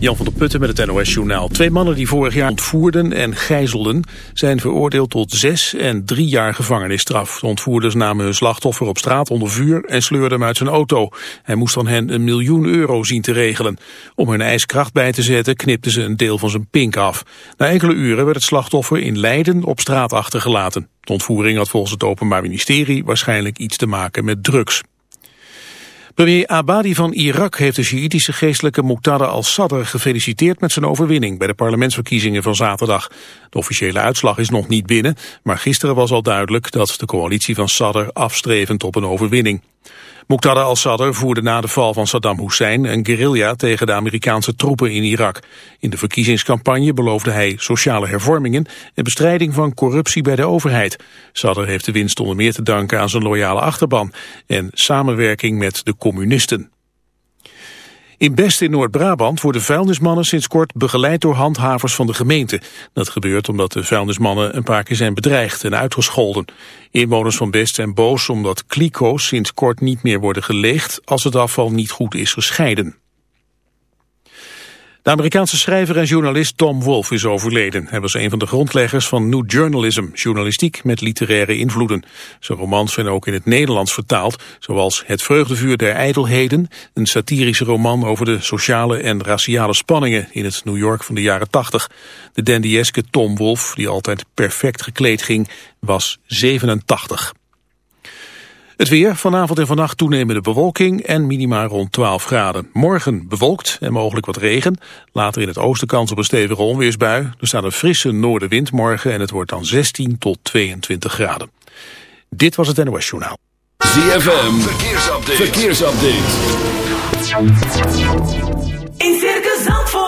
Jan van der Putten met het NOS-journaal. Twee mannen die vorig jaar ontvoerden en gijzelden... zijn veroordeeld tot zes en drie jaar gevangenisstraf. De ontvoerders namen hun slachtoffer op straat onder vuur... en sleurden hem uit zijn auto. Hij moest van hen een miljoen euro zien te regelen. Om hun ijskracht bij te zetten knipten ze een deel van zijn pink af. Na enkele uren werd het slachtoffer in Leiden op straat achtergelaten. De ontvoering had volgens het Openbaar Ministerie... waarschijnlijk iets te maken met drugs. Premier Abadi van Irak heeft de Sjiïtische geestelijke Muqtada al-Sadr gefeliciteerd met zijn overwinning bij de parlementsverkiezingen van zaterdag. De officiële uitslag is nog niet binnen, maar gisteren was al duidelijk dat de coalitie van Sadr afstrevend op een overwinning. Muqtada al-Sadr voerde na de val van Saddam Hussein een guerrilla tegen de Amerikaanse troepen in Irak. In de verkiezingscampagne beloofde hij sociale hervormingen en bestrijding van corruptie bij de overheid. Sadr heeft de winst onder meer te danken aan zijn loyale achterban en samenwerking met de communisten. In Best in Noord-Brabant worden vuilnismannen sinds kort begeleid door handhavers van de gemeente. Dat gebeurt omdat de vuilnismannen een paar keer zijn bedreigd en uitgescholden. Inwoners van Best zijn boos omdat kliko's sinds kort niet meer worden geleegd als het afval niet goed is gescheiden. De Amerikaanse schrijver en journalist Tom Wolfe is overleden. Hij was een van de grondleggers van New Journalism, journalistiek met literaire invloeden. Zijn romans zijn ook in het Nederlands vertaald, zoals Het vreugdevuur der ijdelheden, een satirische roman over de sociale en raciale spanningen in het New York van de jaren 80. De dandyeske Tom Wolfe, die altijd perfect gekleed ging, was 87. Het weer, vanavond en vannacht toenemende bewolking en minima rond 12 graden. Morgen bewolkt en mogelijk wat regen. Later in het oosten kans op een stevige onweersbui. Er staat een frisse noordenwind morgen en het wordt dan 16 tot 22 graden. Dit was het NOS Journaal. ZFM, verkeersupdate. verkeersupdate. In Circus Zandvoort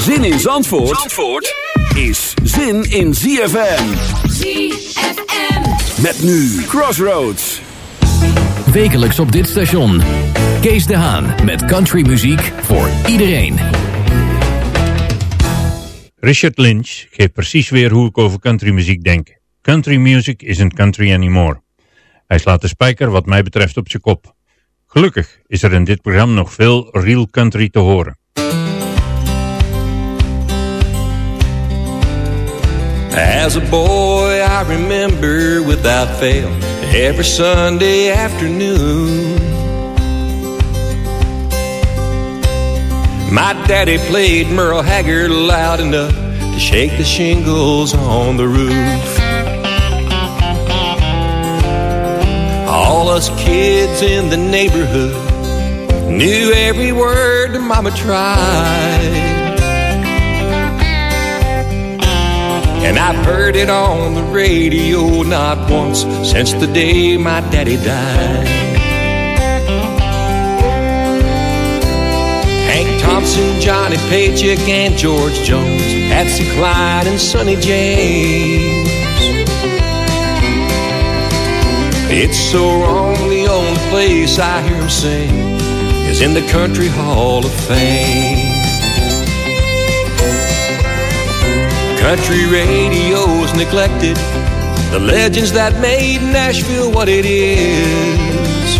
Zin in Zandvoort, Zandvoort is zin in ZFM. ZFM. Met nu Crossroads. Wekelijks op dit station. Kees de Haan met countrymuziek voor iedereen. Richard Lynch geeft precies weer hoe ik over countrymuziek denk. Country music isn't country anymore. Hij slaat de spijker wat mij betreft op zijn kop. Gelukkig is er in dit programma nog veel real country te horen. As a boy, I remember without fail every Sunday afternoon. My daddy played Merle Haggard loud enough to shake the shingles on the roof. All us kids in the neighborhood knew every word Mama tried. And I've heard it on the radio not once since the day my daddy died. Hank Thompson, Johnny Paycheck, and George Jones, Patsy Cline, and Sonny James. It's so wrong, the only place I hear him sing is in the Country Hall of Fame. Country radio's neglected, the legends that made Nashville what it is.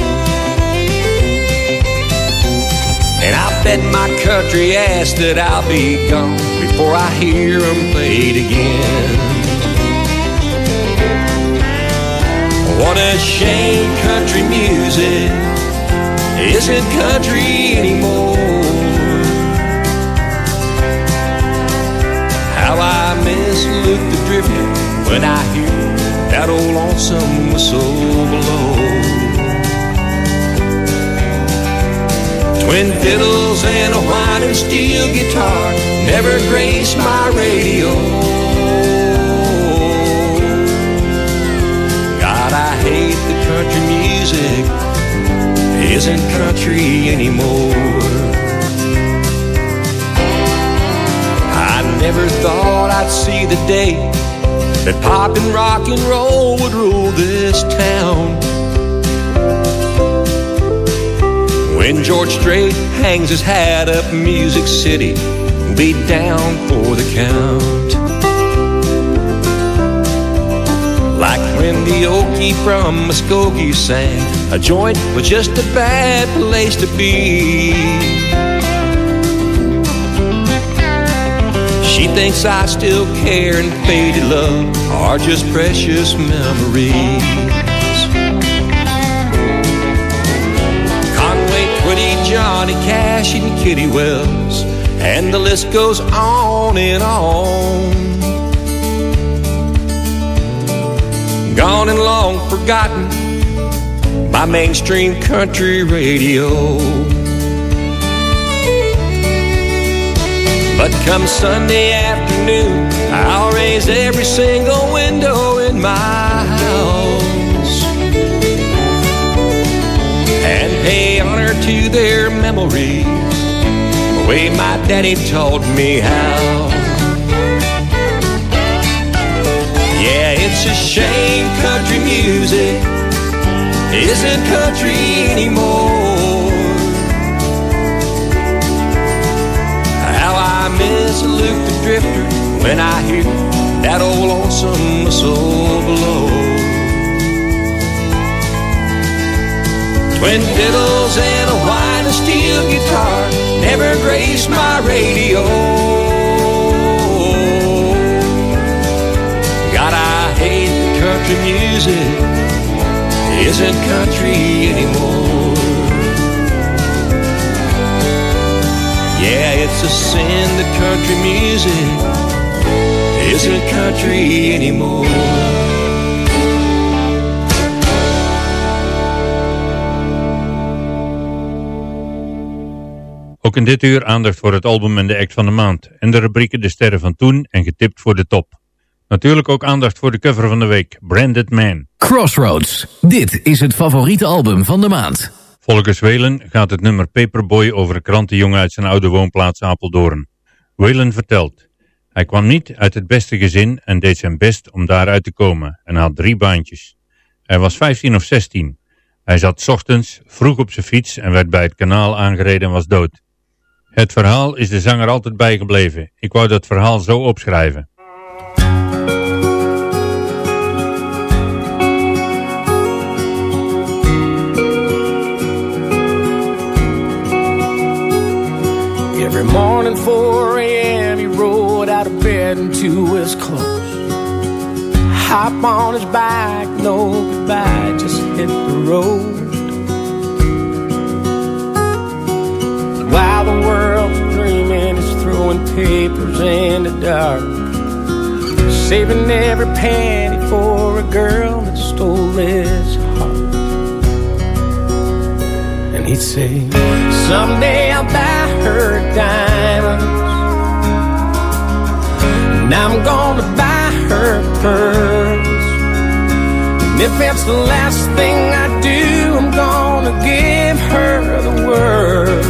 And I bet my country ass that I'll be gone before I hear them played again. What a shame country music isn't country anymore. How I miss Luke the Drifter when I hear that old lonesome whistle blow. Twin fiddles and a whining steel guitar never grace my radio. God, I hate the country music isn't country anymore. Never thought I'd see the day that pop and rock and roll would rule this town. When George Strait hangs his hat up Music City, we'll be down for the count. Like when the Okie from Muskogee sang, a joint was just a bad place to be. She thinks I still care and faded love are just precious memories. Conway, Twitty, Johnny Cash, and Kitty Wells, and the list goes on and on. Gone and long forgotten by mainstream country radio. But come Sunday afternoon, I'll raise every single window in my house and pay honor to their memories, the way my daddy taught me how. Yeah, it's a shame country music isn't country anymore. Miss Luke the Drifter when I hear that old lonesome whistle blow. Twin fiddles and a white steel guitar never graced my radio. God, I hate country music isn't country anymore. Yeah, it's a sin that country music isn't country anymore. Ook in dit uur aandacht voor het album en de act van de maand. En de rubrieken De Sterren van Toen en Getipt voor de Top. Natuurlijk ook aandacht voor de cover van de week, Branded Man. Crossroads. Dit is het favoriete album van de maand. Volgens Whalen gaat het nummer Paperboy over een krantenjongen uit zijn oude woonplaats Apeldoorn. Whalen vertelt, hij kwam niet uit het beste gezin en deed zijn best om daaruit te komen en had drie baantjes. Hij was 15 of 16. Hij zat ochtends vroeg op zijn fiets en werd bij het kanaal aangereden en was dood. Het verhaal is de zanger altijd bijgebleven. Ik wou dat verhaal zo opschrijven. Every morning, 4 a.m., he rolled out of bed into his clothes. Hop on his bike, no goodbye, just hit the road. While the world's dreaming, he's throwing papers in the dark. Saving every penny for a girl that stole his heart. And he'd say, Someday I'll buy diamonds. And I'm gonna buy her pearls. And if it's the last thing I do, I'm gonna give her the world.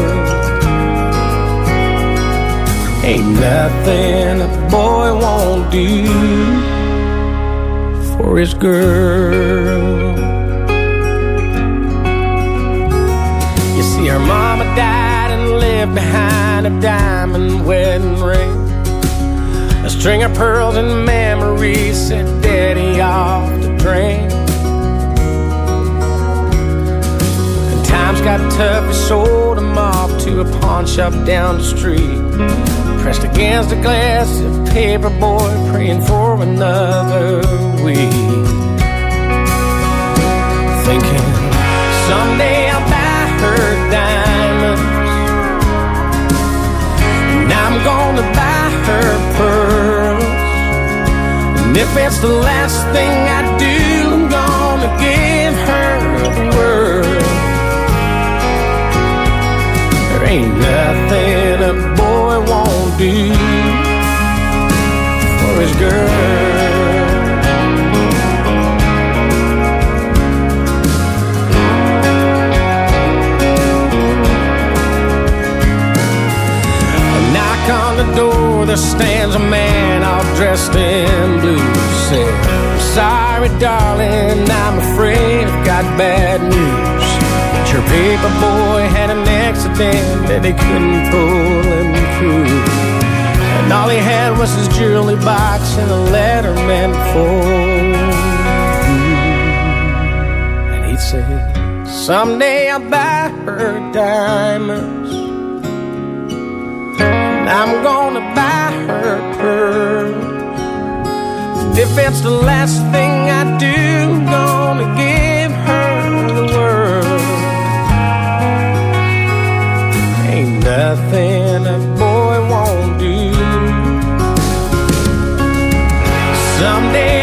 Ain't nothing a boy won't do for his girl. You see, her mama died and behind a diamond wedding ring. A string of pearls and memories set daddy off to drink. When times got tough, he sold him off to a pawn shop down the street. Pressed against a glass, a paper boy praying for another week. Thinking someday her pearls. And if it's the last thing I do, I'm gonna give her the world. There ain't nothing a boy won't do for his girl. Door, there stands a man all dressed in blue. Said, "I'm sorry, darling, I'm afraid I've got bad news. But your paper boy had an accident that he couldn't pull him through. And all he had was his jewelry box and a letter meant for you. And he'd say, Someday I'll buy her diamonds. And I'm gonna buy her pearls. And if it's the last thing I do, gonna give her the world. Ain't nothing a boy won't do. Someday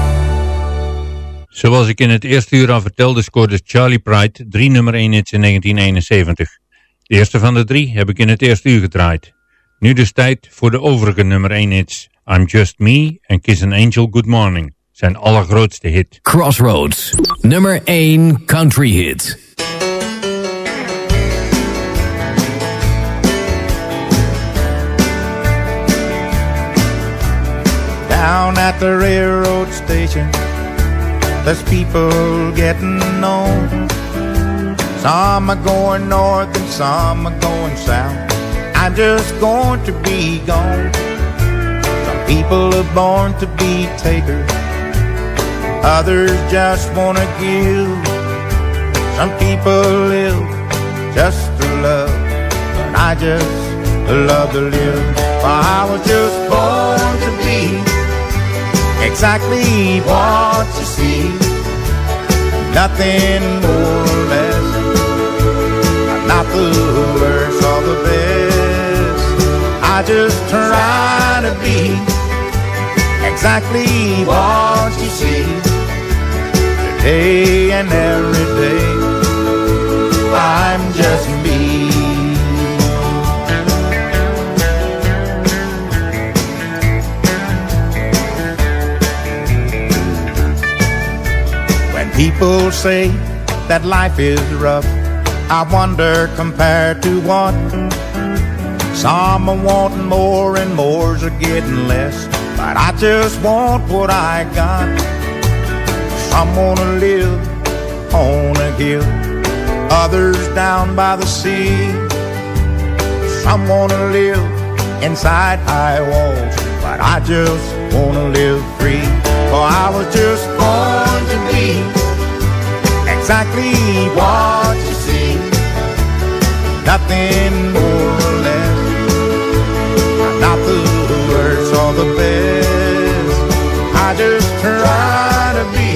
Zoals ik in het eerste uur al vertelde scoorde Charlie Pride drie nummer 1 hits in 1971. De eerste van de drie heb ik in het eerste uur gedraaid. Nu dus tijd voor de overige nummer 1 hits. I'm Just Me en Kiss an Angel Good Morning. Zijn allergrootste hit. Crossroads, nummer 1 country hit. Down at the railroad station, there's people getting on. Some are going north and some are going south. I'm just going to be gone. Some people are born to be takers, others just want to give. Some people live just to love, but I just love to live. I was just born to be exactly what see. Nothing more or less. I'm not the worst or the best. I just try to be exactly what you see. Today and every day. I'm just me. People say that life is rough, I wonder compared to what? Some are wanting more and more's are getting less. But I just want what I got. Some wanna live on a hill, others down by the sea. Some wanna live inside high walls, but I just wanna live free. For I was just born to be exactly what you see. Nothing more or less. Not the worst or the best. I just try to be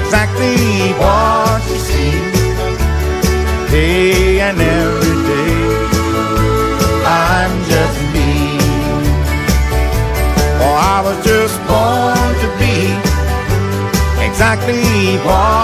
exactly what you see, day and every day. I'm just me. Oh, I was just born to be exactly what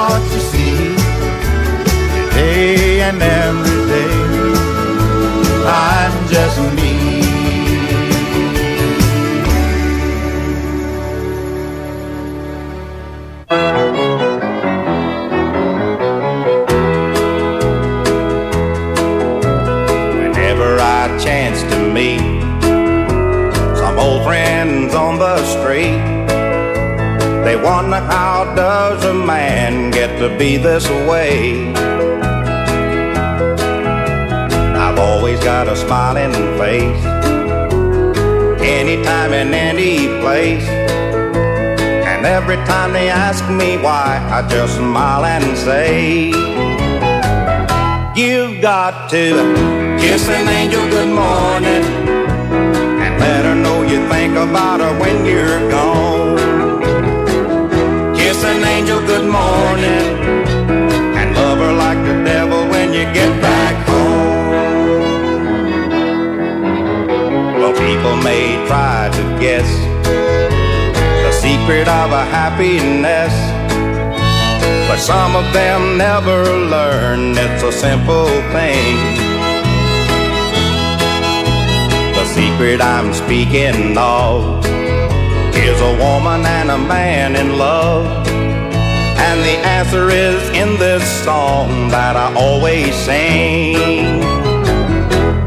man get to be this way? I've always got a smiling face, anytime in any place. And every time they ask me why, I just smile and say, You've got to kiss an angel good morning and let her know you think about her when you're gone. An angel good morning and love her like the devil when you get back home. Well, people may try to guess the secret of a happiness. But some of them never learn it's a simple thing. The secret I'm speaking of is a woman and a man in love. Answer is in this song that I always sing.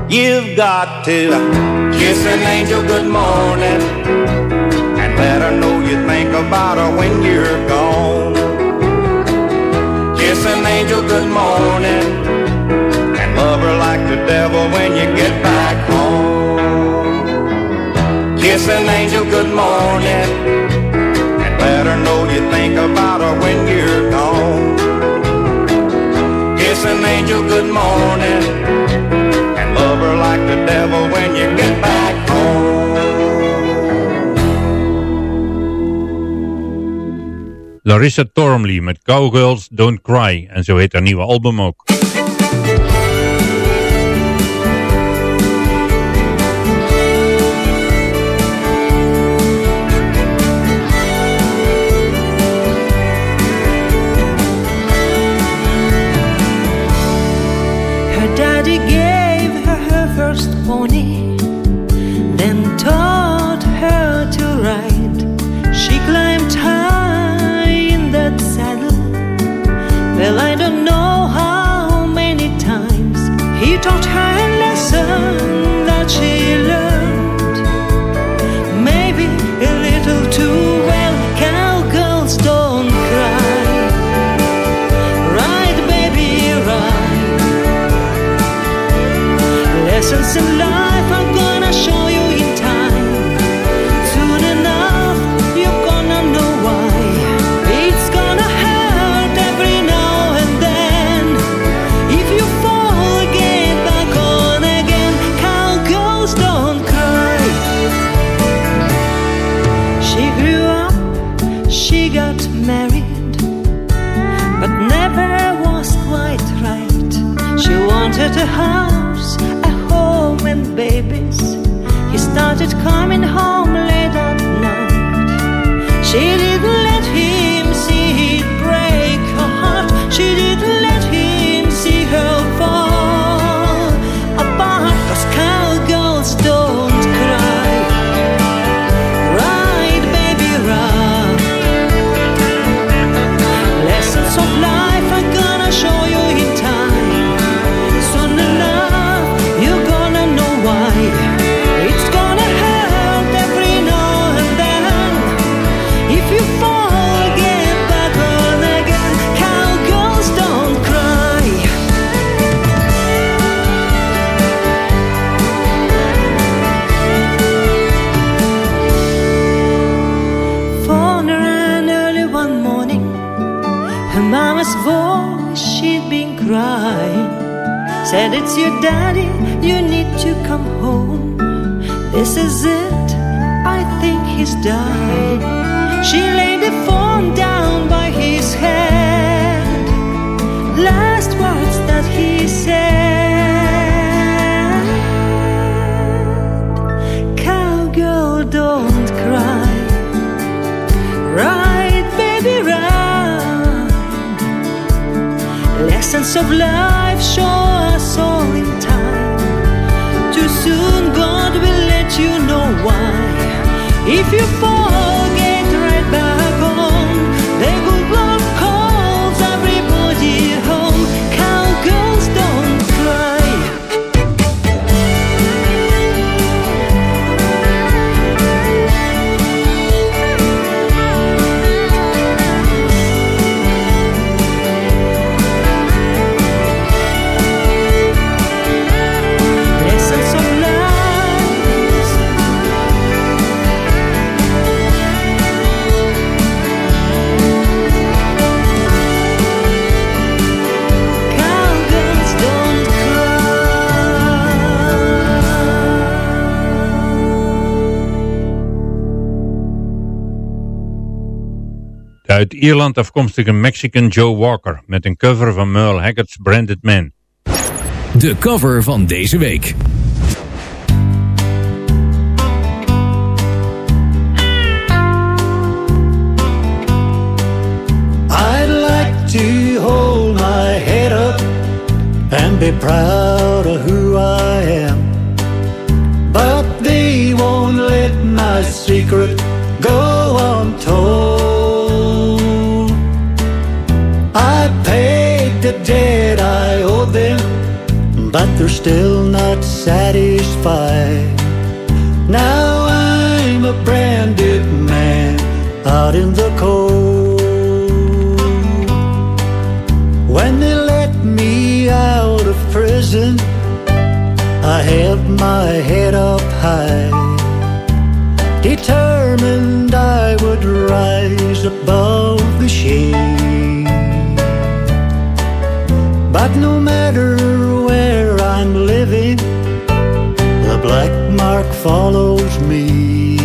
You've got to kiss an angel good morning and let her know you think about her when you're gone. Kiss an angel good morning and love her like the devil when you get back home. Kiss an angel good morning you think about her when you're gone. Kiss an angel good morning and love her like the devil when you get back home. Larissa Tormley met Cowgirls Don't Cry en zo heet haar nieuwe album ook. Wanted This is it, I think he's dying. She laid the phone down by his head. Last words that he said Cowgirl, don't cry. Ride, baby, ride. Lessons of life show If you fall, Ierland afkomstige Mexican Joe Walker met een cover van Merle Haggard's Branded Man. De cover van deze week. I'd like to hold my head up and be proud of who I am. But they won't let my secret go untold. Debt I owe oh, them, but they're still not satisfied. Now I'm a branded man out in the cold. When they let me out of prison, I held my head up high, But no matter where I'm living, the black mark follows me.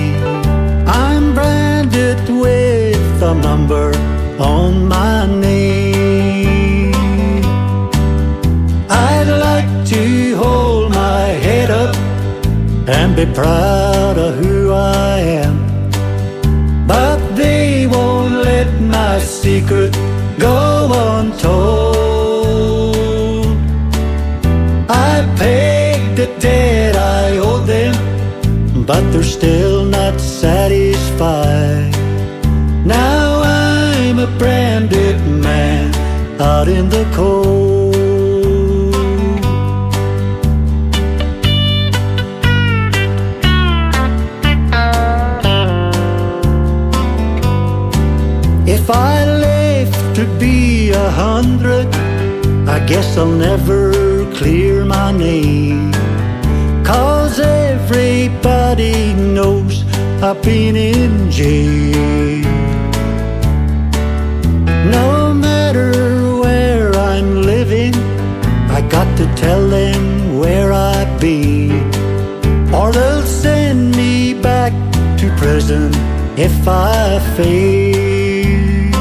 I'm branded with a number on my name. I'd like to hold my head up and be proud debt I owed them, but they're still not satisfied. Now I'm a branded man out in the cold. If I live to be a hundred, I guess I'll never clear my name. Cause everybody knows I've been in jail. No matter where I'm living, I got to tell them where I've been. Or they'll send me back to prison if I fail.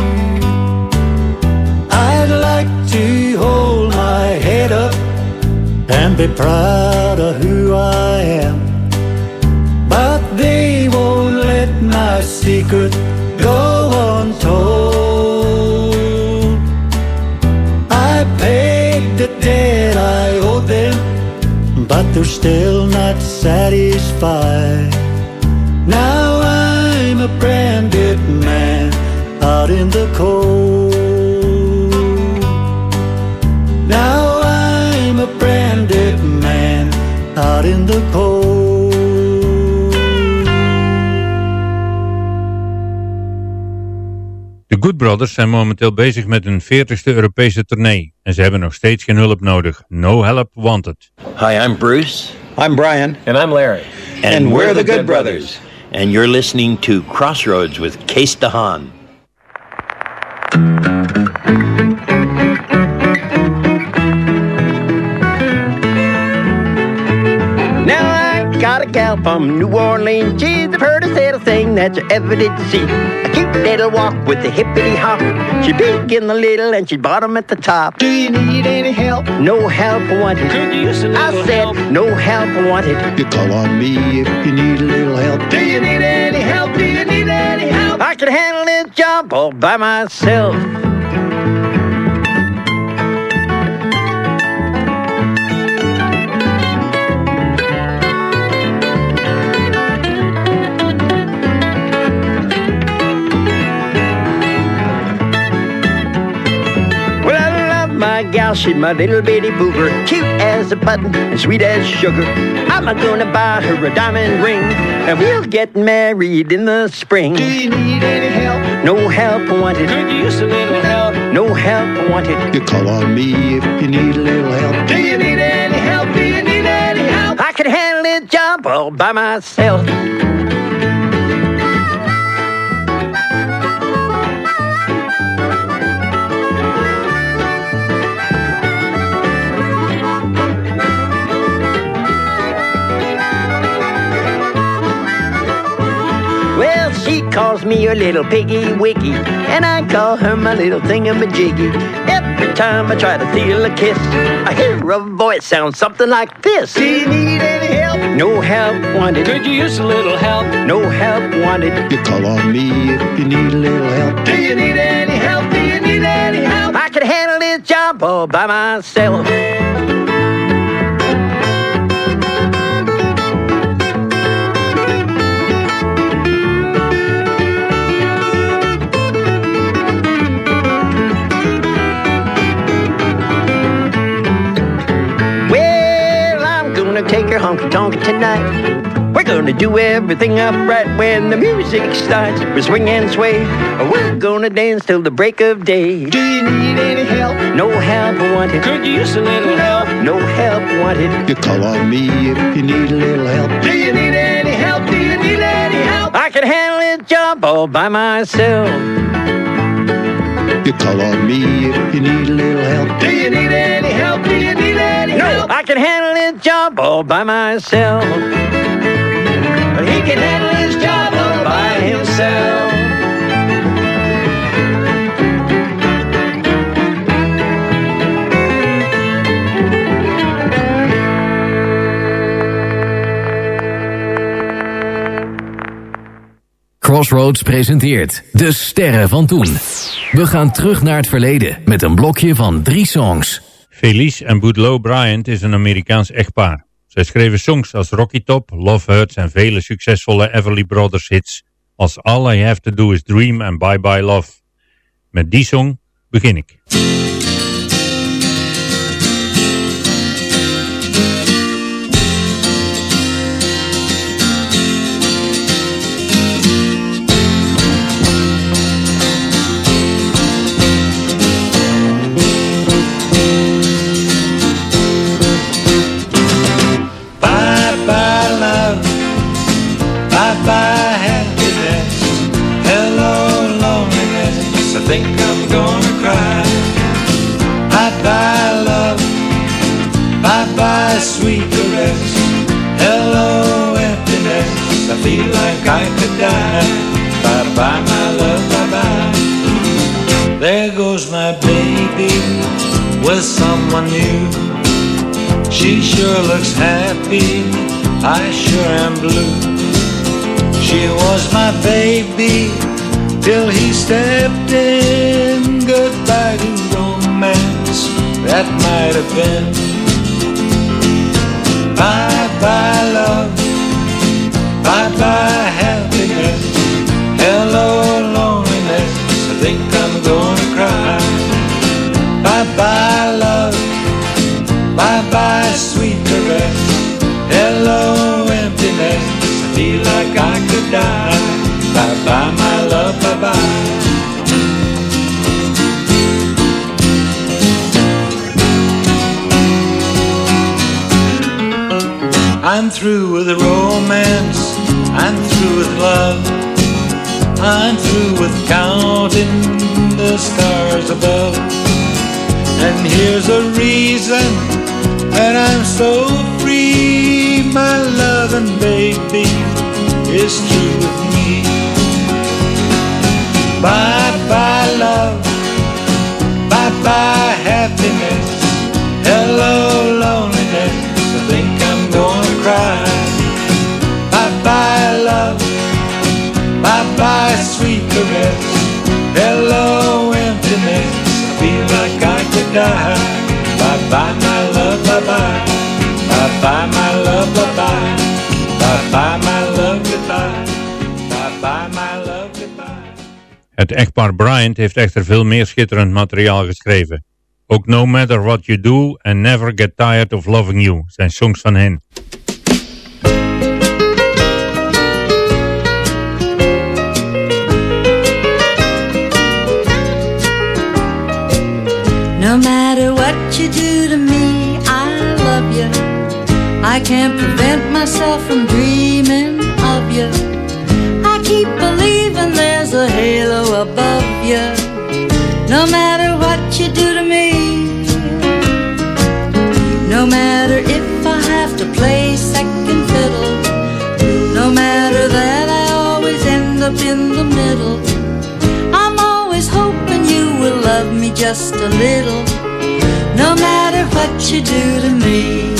I'd like to hold my head up and be proud of who I am. But they won't let my secret go untold. I paid the debt I owed them, but they're still not satisfied. Now I'm a branded man out in the cold. The cold. De Good Brothers zijn momenteel bezig met hun 40ste Europese tournee en ze hebben nog steeds geen hulp nodig. No help wanted. Hi, I'm Bruce. I'm Brian. And I'm Larry. And we're the Good Brothers. And you're listening to Crossroads with Case DeHaan. A gal from New Orleans. She's the prettiest little thing that you ever did see. A cute little walk with a hippity hop. She big in the little and she bottom at the top. Do you need any help? No help wanted. Could you use a little I said help? no help wanted. You call on me if you need a little help. Do you need any help? Do you need any help? I can handle this job all by myself. She's my little bitty booger, cute as a button and sweet as sugar. I'm gonna buy her a diamond ring, and we'll get married in the spring. Do you need any help? No help wanted. Could you use a little help? No help wanted. You call on me if you need a little help. Do you need any help? Do you need any help? I can handle this job all by myself. She calls me her little piggy wiggy, and I call her my little thingamajiggy. Every time I try to steal a kiss, I hear a voice sound something like this. Do you need any help? No help wanted. Could you use a little help? No help wanted. You call on me if you need a little help. Do you need any help? Do you need any help? I can handle this job all by myself. Take her honky tonk tonight. We're gonna do everything upright when the music starts. We swing and sway. We're gonna dance till the break of day. Do you need any help? No help wanted. Could you use a little help? No help wanted. You call on me if you need a little help. Do you need any help? Do you need any help? I can handle this job all by myself. You call on me if you need a little help. Do you need any help? Do you need any No? I can handle this job all by myself. He can handle his job all by himself. Crossroads presenteert De Sterren van Toen. We gaan terug naar het verleden met een blokje van drie songs. Felice en Boudleaux Bryant is een Amerikaans echtpaar. Zij schreven songs als Rocky Top, Love Hurts en vele succesvolle Everly Brothers hits als All I Have To Do Is Dream en Bye Bye Love. Met die song begin ik. With someone new. She sure looks happy, I sure am blue. She was my baby till he stepped in. Goodbye to romance, that might have been. Bye bye love, bye bye romance. I'm through with love. I'm through with counting the stars above. And here's a reason that I'm so free. my loving baby is through with me. Bye bye love, bye bye happiness. Hello My love, my love, my love, my love. Het echtpaar Bryant heeft echter veel meer schitterend materiaal geschreven. Ook No Matter What You Do en Never Get Tired of Loving You zijn songs van hen. You do to me, I love you. I can't prevent myself from dreaming of you. I keep believing there's a halo above you. No matter what you do to me, no matter if I have to play second fiddle, no matter that I always end up in the middle. I'm always hoping you will love me just a little, you do to me.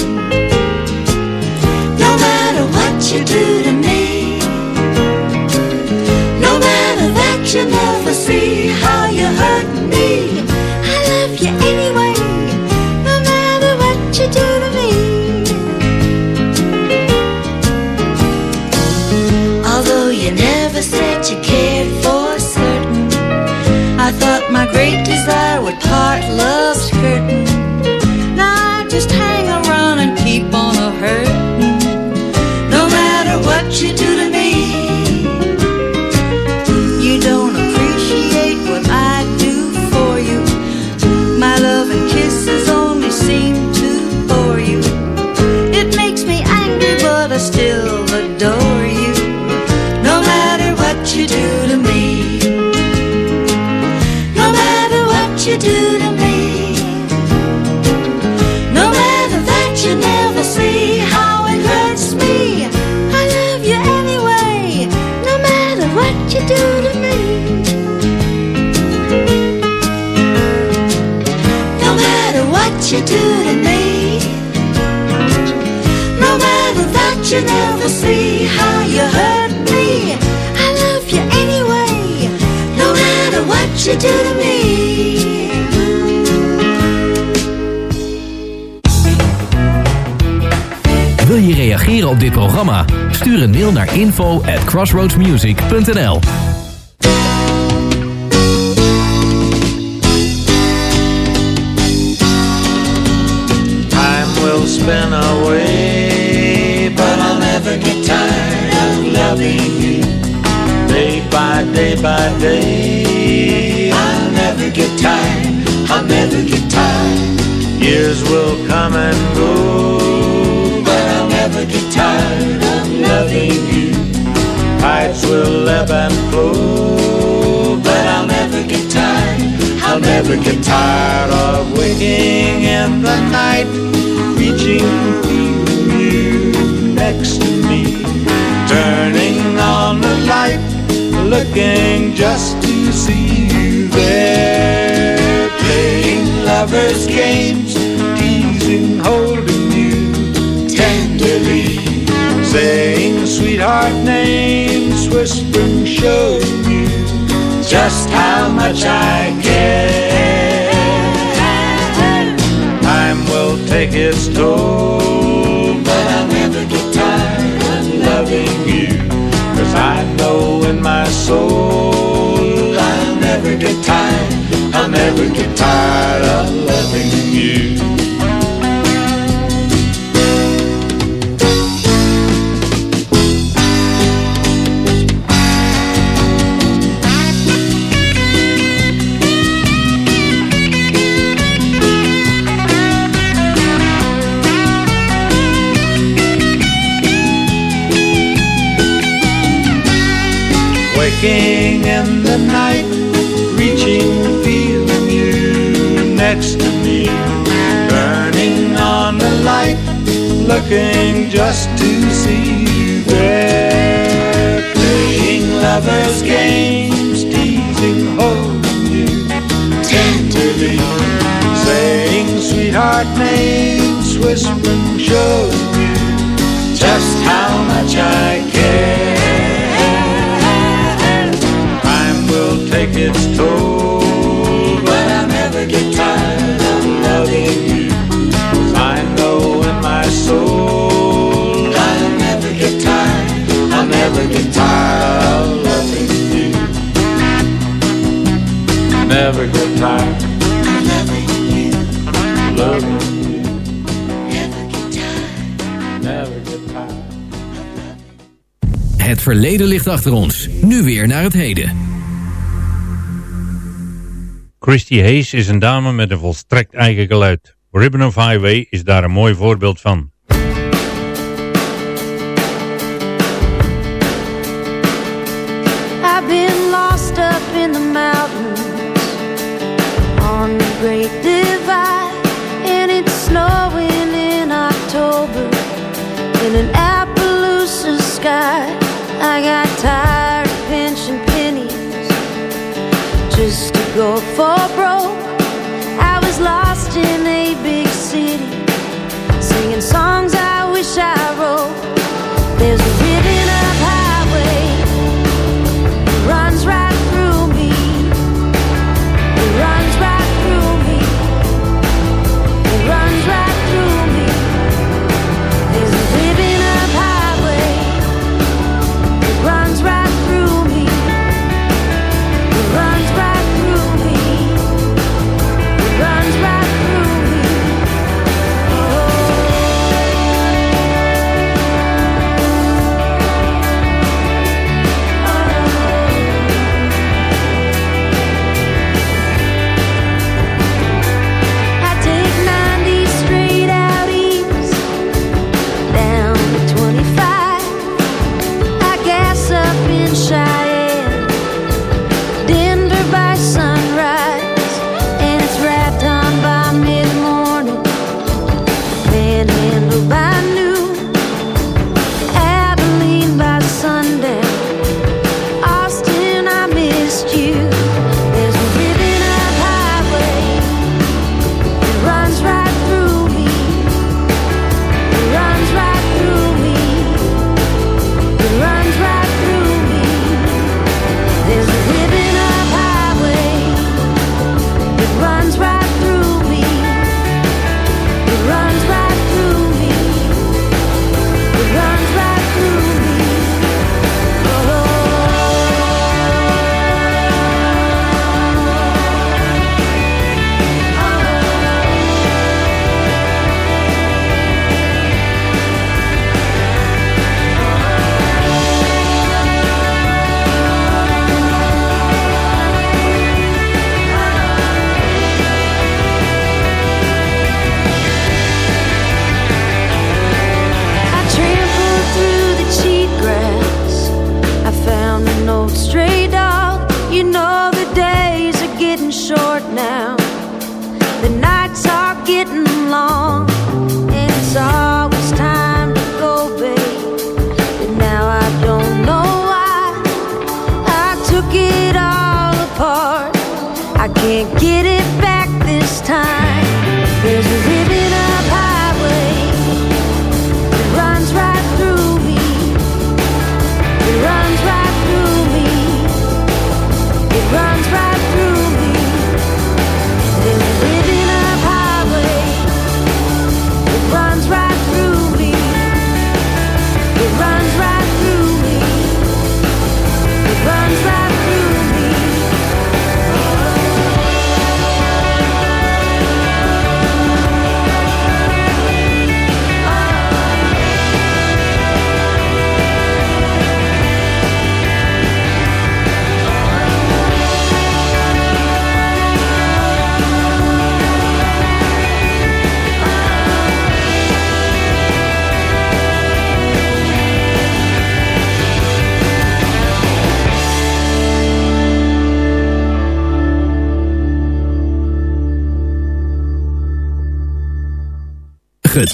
No matter what you do to me, no matter that you never see how you hurt me. I love you anyway, no matter what you do to me. Although you never said you cared for certain, I thought my great desire would part love's you do to me. No matter that you never see how you hurt me. I love you anyway. No matter what you do to me. Wil je reageren op dit programma? Stuur een mail naar info at crossroadsmusic.nl Never get tired of waking in the night, reaching feeling you next to me, turning on the light, looking just to see you there, playing lovers' games, teasing, holding you tenderly, saying sweetheart names, whispering, showing you just how much I care. Its toll, but I'll never get tired of loving you. Cause I know in my soul I'll never get tired, I'll never get tired of loving you. looking just to see you there. Playing lovers' games, teasing, holding you tenderly. Saying sweetheart names, whispering, showing you just how much I care. Time will take its toll. never get tired loving you. Loving you. Never. Het verleden ligt achter ons. Nu weer naar het heden. Christy Hayes is een dame met een volstrekt eigen geluid. Ribbon of Highway is daar een mooi voorbeeld van.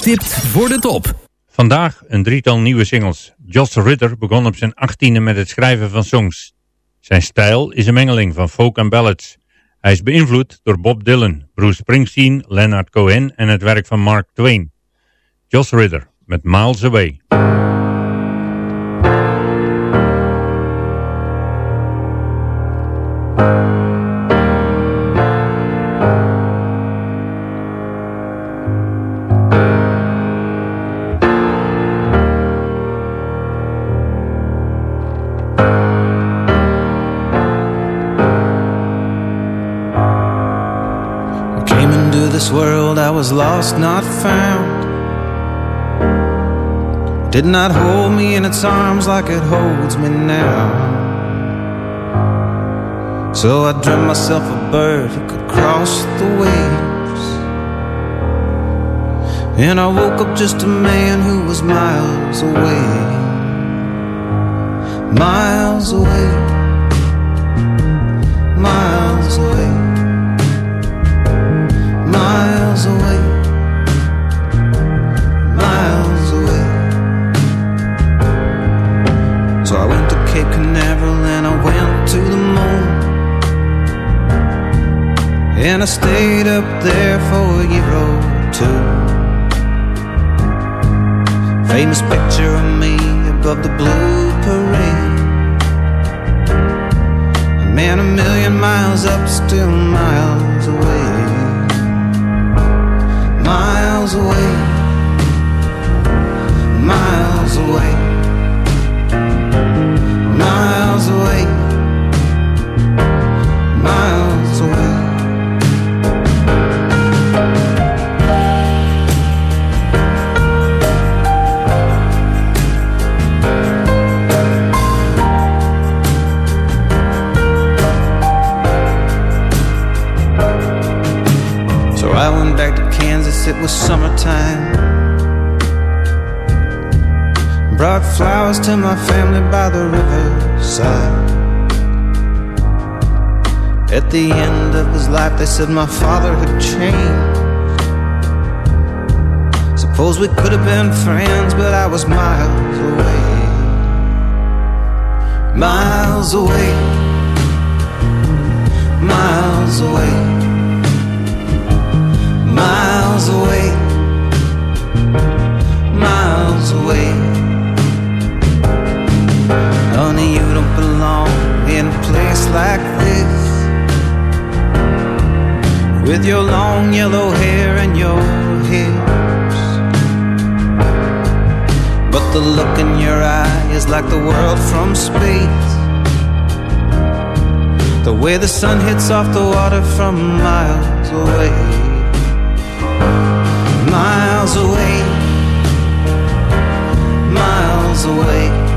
Getipt voor de top. Vandaag een drietal nieuwe singles. Joss Ritter begon op zijn achttiende met het schrijven van songs. Zijn stijl is een mengeling van folk en ballads. Hij is beïnvloed door Bob Dylan, Bruce Springsteen, Leonard Cohen en het werk van Mark Twain. Joss Ritter met Miles Away. Was lost, not found. Did not hold me in its arms like it holds me now. So I dreamt myself a bird who could cross the waves. And I woke up just a man who was miles away. Miles away. And I went to the moon. And I stayed up there for a year or two. Famous picture of me above the blue parade. A man a million miles up, still miles away. Miles away. Miles away. Miles away. Miles away. it was summertime. Brought flowers to my family by the riverside. At the end of his life, they said my father had changed. Suppose we could have been friends, but I was miles away. Miles away. Miles away miles away, miles away. You don't belong in a place like this. With your long yellow hair and your hips. But the look in your eye is like the world from space. The way the sun hits off the water from miles away miles away, miles away,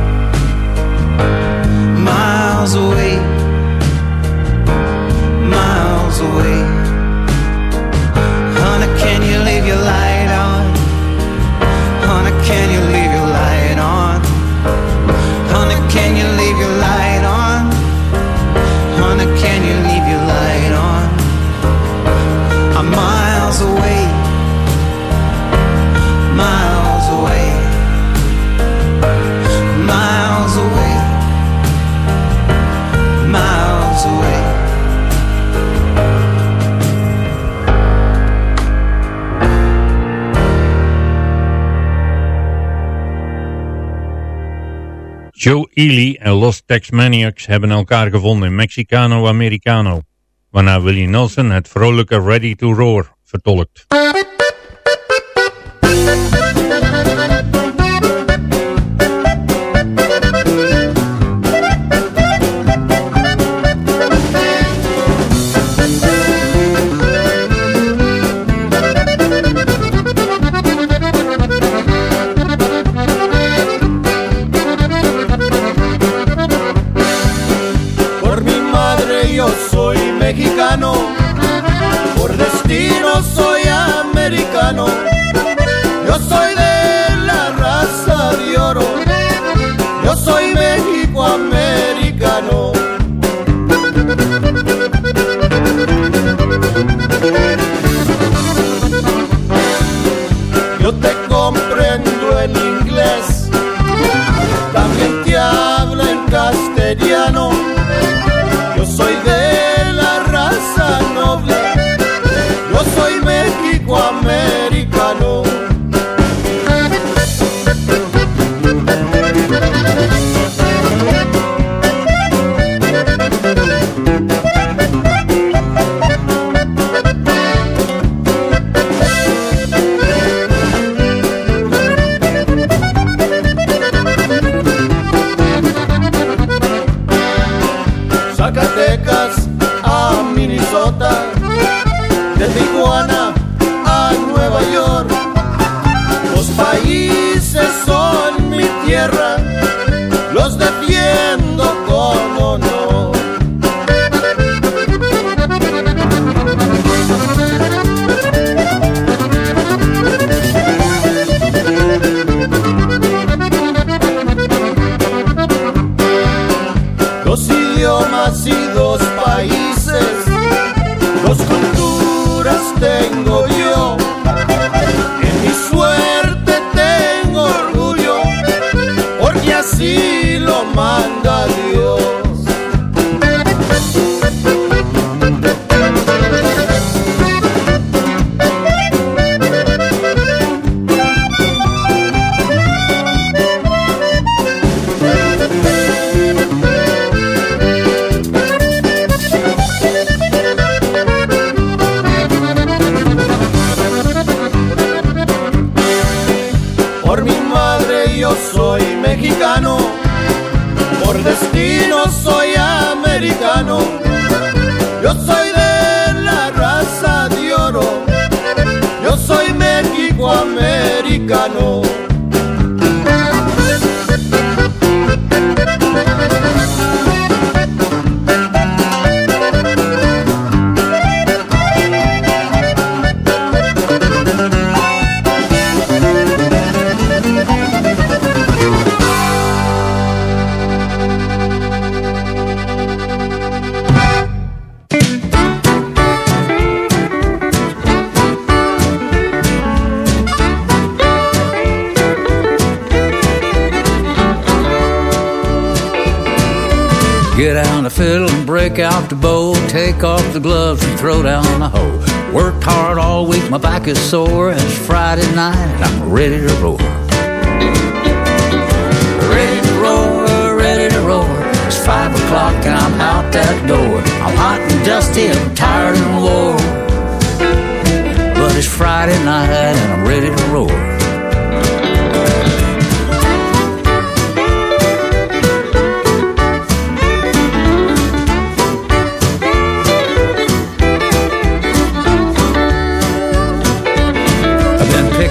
miles away, miles away. Honey, can you leave your light on? Honey, can you Joe Ely en Los Tex Maniacs hebben elkaar gevonden in Mexicano Americano, waarna Willie Nelson het vrolijke Ready to Roar vertolkt. Break out the bow. Take off the gloves and throw down the hoe. Worked hard all week, my back is sore. It's Friday night, and I'm ready to roar. Ready to roar, ready to roar. It's five o'clock and I'm out that door. I'm hot and dusty, I'm tired and wore. But it's Friday night and I'm ready to roar.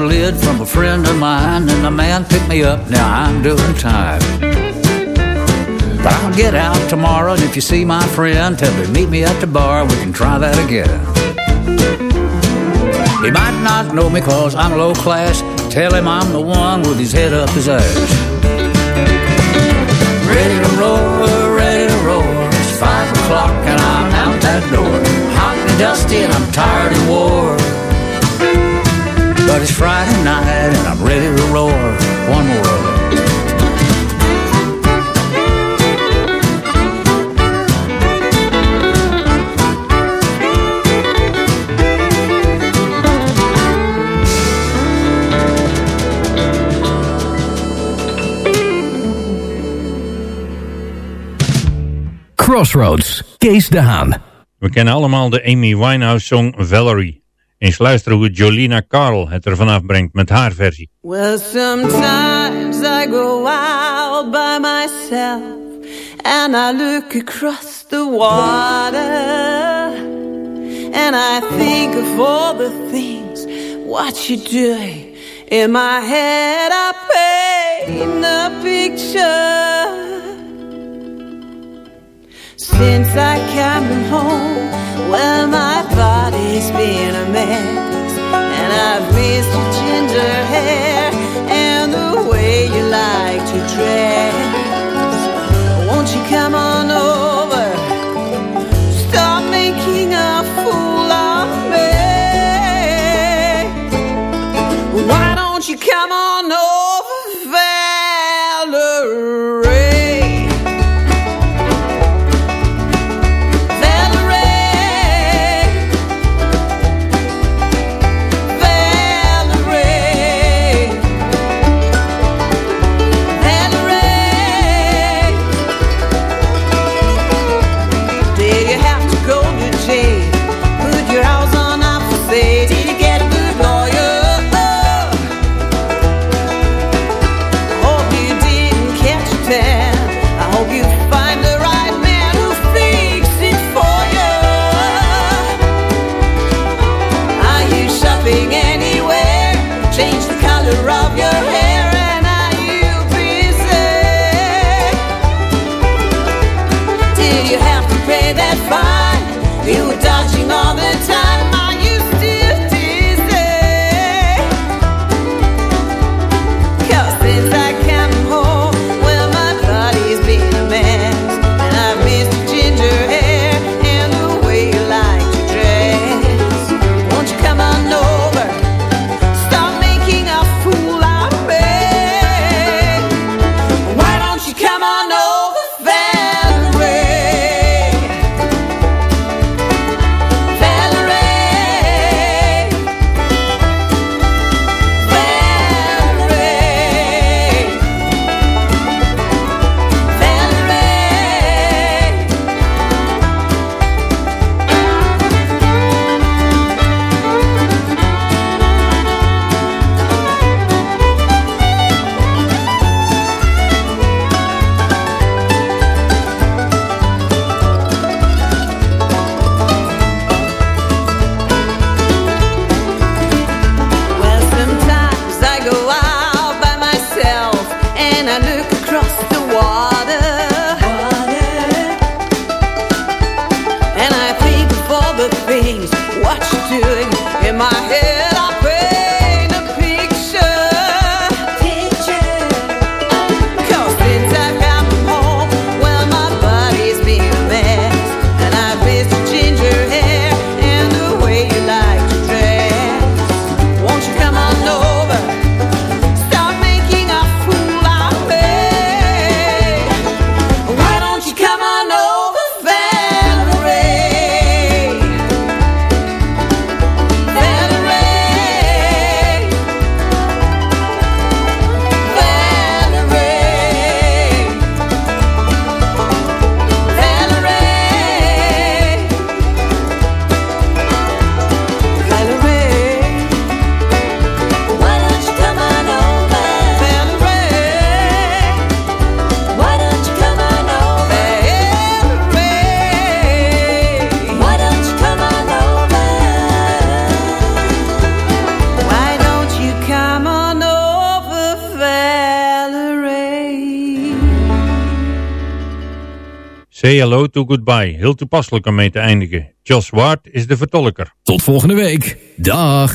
A lid from a friend of mine, and the man picked me up. Now I'm doing time. But I'll get out tomorrow, and if you see my friend, tell him meet me at the bar. We can try that again. He might not know me cause I'm low class. Tell him I'm the one with his head up his ass. Ready to roll, ready to roll. It's five o'clock and I'm out that door. Hot and dusty and I'm tired and wore. But it's Friday night and I'm ready to roar. One more of it. Crossroads, Kees de Haan. We kennen allemaal de Amy Winehouse-song Valerie. Eens luisteren hoe Jolina Carl het er vanaf brengt met haar versie. Well, sometimes I go out by myself and I look across the water and I think of all the things what you're doing. In my head, I paint a picture. Since I came home, well, my body's been a mess, and I've missed your ginger hair and the way you like to dress. Won't you come on over? Stop making a fool of me. Why don't you come on Say Hello to Goodbye, heel toepasselijk om mee te eindigen. Josh Ward is de vertolker. Tot volgende week. Dag.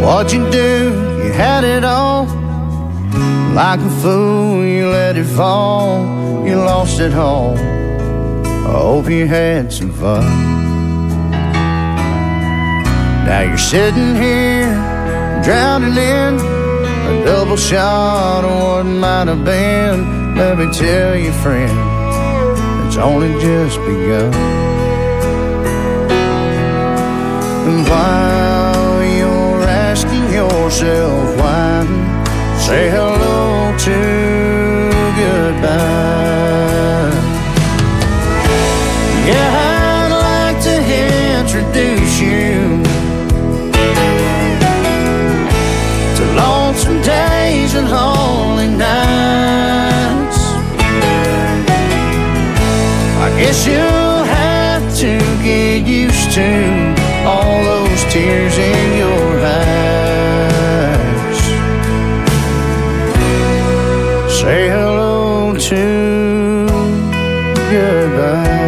What'd you do? You had it all. Like a fool, you let it fall. You lost it all. I hope you had some fun. Now you're sitting here, drowning in a double shot of what might have been. Let me tell you, friend, it's only just begun. And while you're asking yourself why, say hello to goodbye. Guess you'll have to get used to all those tears in your eyes. Say hello to goodbye.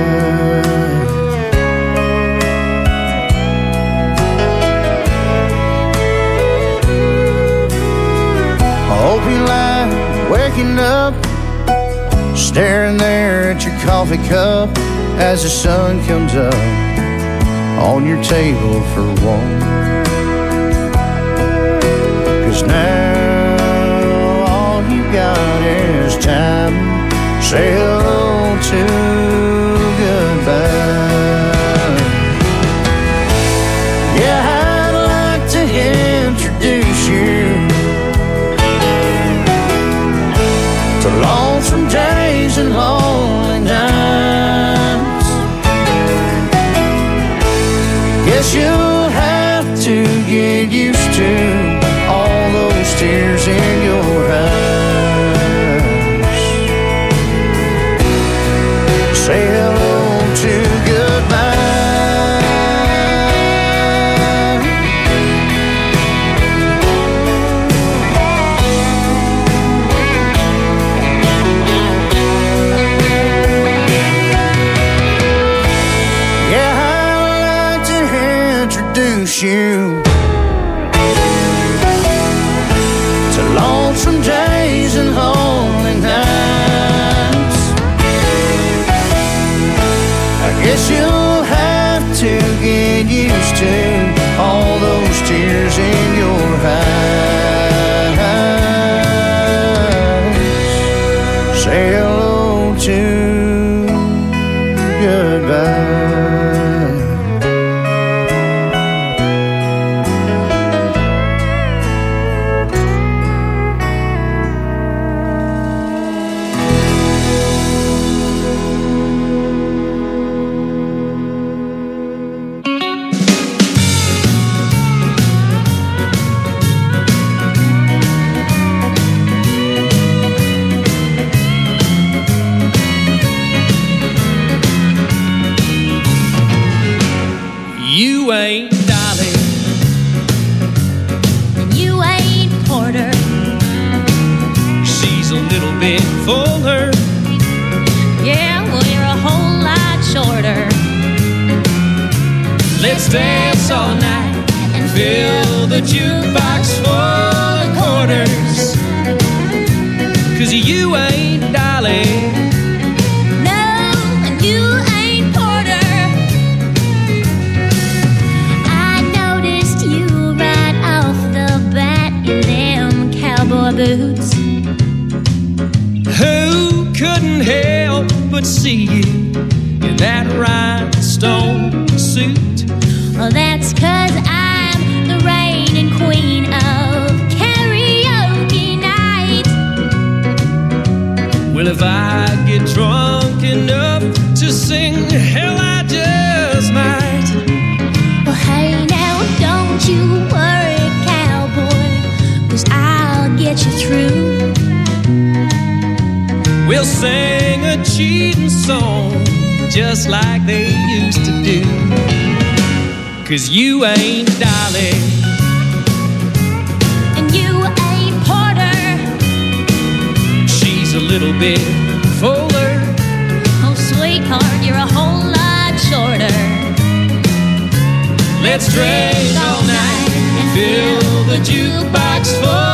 I hope you lie waking up, staring coffee cup as the sun comes up on your table for one. Cause now all you got is time. Say hello to goodbye. Let's dance all night and fill the jukebox full of quarters. Cause you ain't Dolly. No, and you ain't Porter. I noticed you right off the bat in them cowboy boots. Who couldn't help but see you in that rhinestone sing, hell, I just might. Well, hey, now don't you worry, cowboy, cause I'll get you through. Well, They'll sing a cheating song just like they used to do. Cause you ain't Dolly. And you ain't Porter. She's a little bit fuller. Oh, sweetheart, you're a whole lot shorter. Let's drink all night and fill the jukebox full